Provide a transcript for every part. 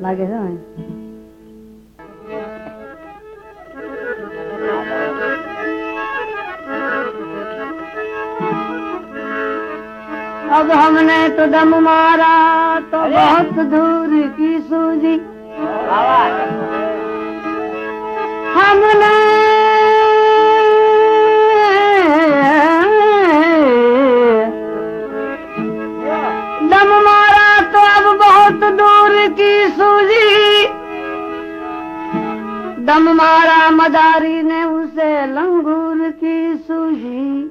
لگے اب ہم نے تو دم مارا تو بہت دور کی سوجی ہم نے چند دور کی سوجی دم مارا مداری نے اسے لنگور کی سوجی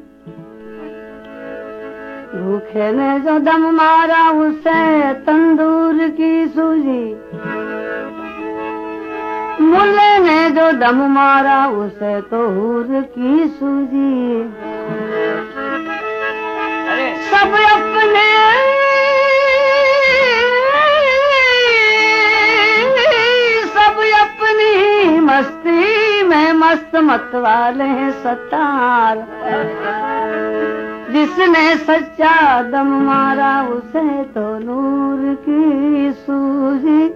بھوکھے نے جو دم مارا اسے تندور کی سوجی ملے نے جو دم مارا اسے تو کی سوجی مت والے ستار۔ جس نے سچا دم مارا اسے تو نور کی سوجی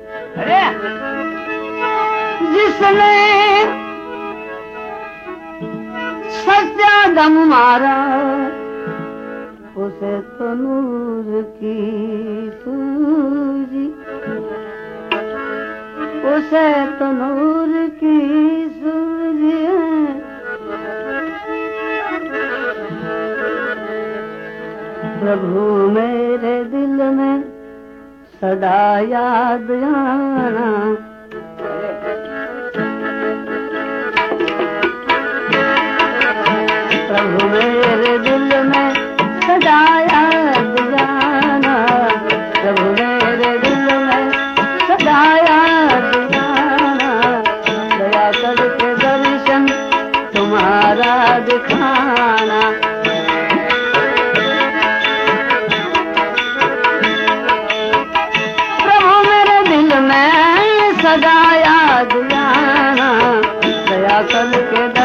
جس نے سچا دم مارا اسے تو نور کی سوجی اسے تو نور کی بھو میرے دل میں سدا یاد آنا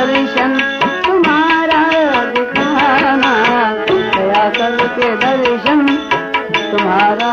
درشن تمہارا دکھانا کیا کر کے درشن تمہارا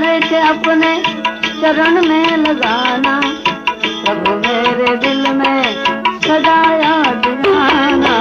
سارے سے اپنے چرن میں لگانا۔ سب میرے دل میں سدایا دلانا۔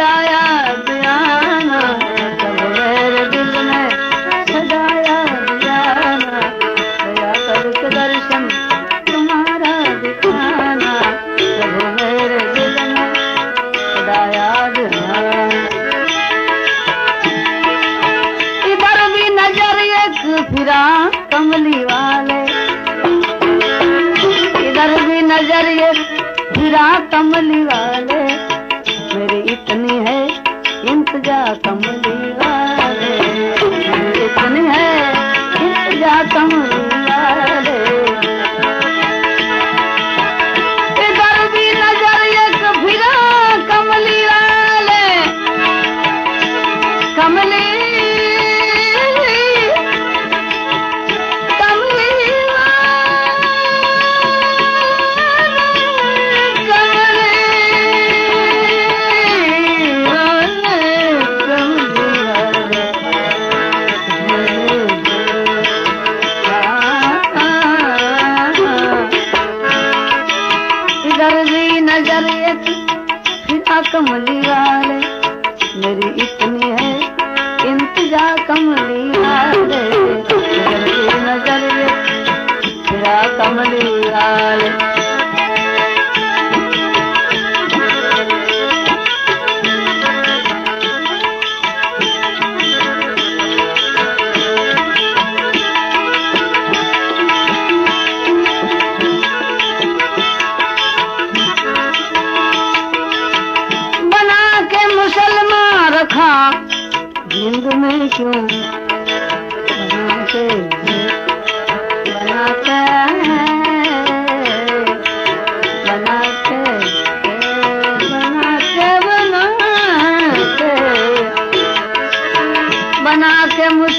Bye. di di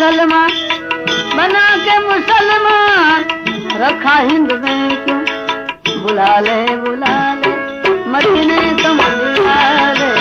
مسلمان، بنا کے مسلمان، رکھا ہند میں کیوں؟ بلا لے بلا لے، مدینے تو مدینے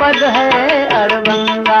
پد ہے اربنگا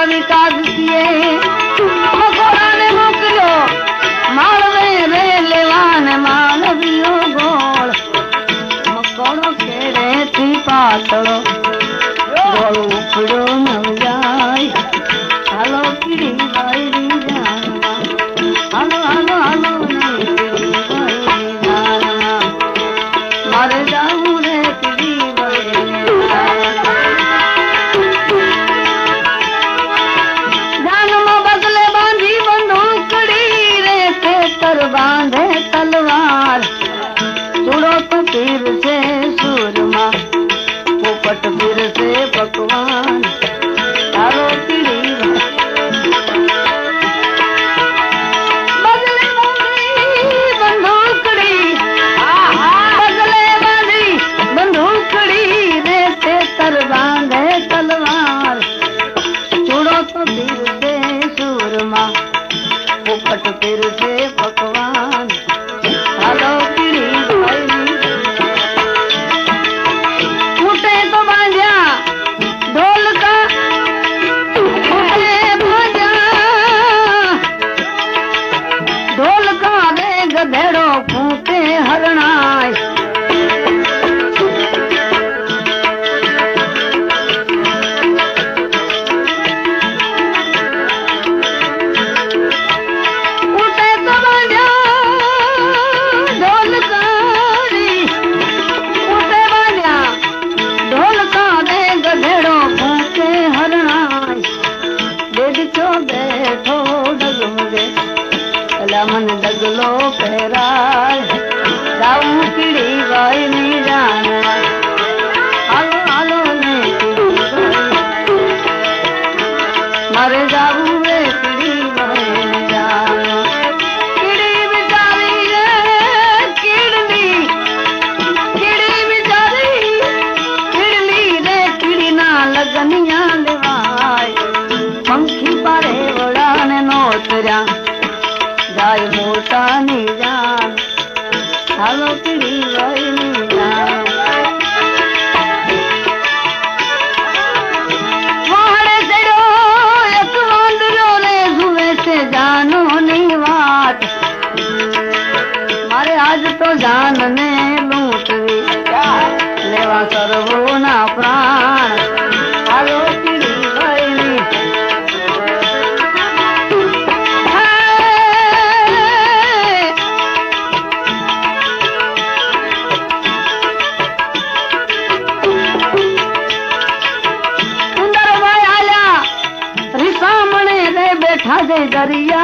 Juanita. அறியா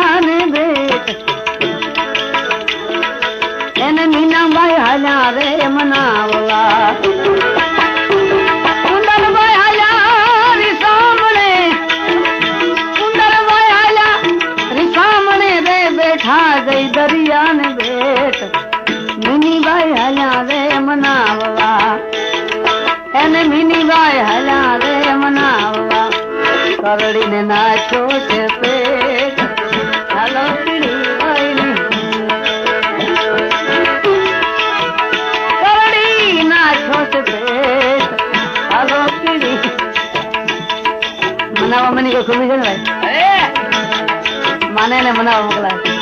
સમજી ને ભાઈ? મને એને મનાવવા મોકલાવે